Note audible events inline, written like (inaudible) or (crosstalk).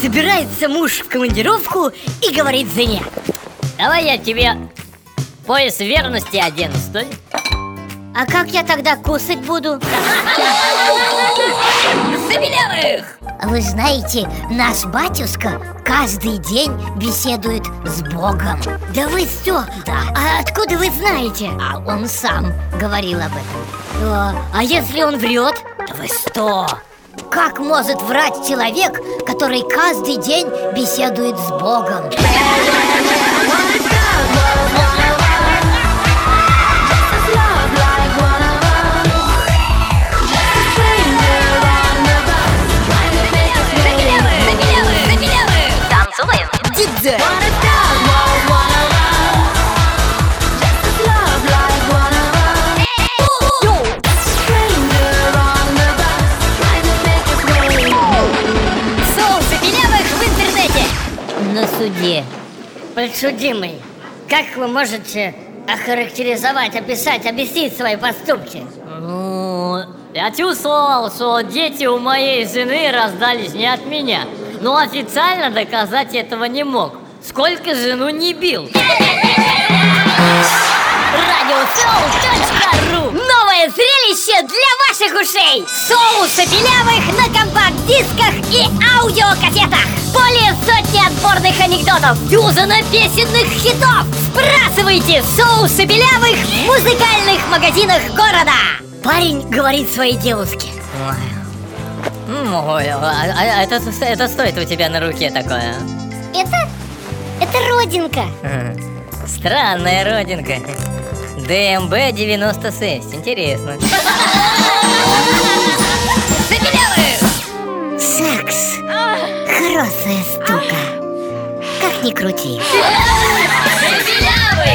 Собирается муж в командировку и говорит жене Давай я тебе пояс верности одену, стой А как я тогда кусать буду? Забелевых! Вы знаете, наш батюшка каждый день беседует с Богом Да вы что? Да. А откуда вы знаете? А он сам говорил об этом А, а если он врет? Да вы что? Как может врать человек, который каждый день беседует с Богом? На суде Подсудимый, как вы можете охарактеризовать, описать, объяснить свои поступки? Ну, я чувствовал, что дети у моей жены раздались не от меня Но официально доказать этого не мог Сколько жену не бил Радиосоус.ру Новое зрелище для ваших ушей! Соусы белявых на компакт-дисках и аудиокассетах! Сотни отборных анекдотов, дюзана песенных хитов! Сбрасывайте соусы белявых в музыкальных магазинах города! Парень говорит своей девушке Ой, а, это, это стоит у тебя на руке такое? Это... это родинка Странная родинка ДМБ 96, интересно (laughs) штука Как ни крути Канделябр!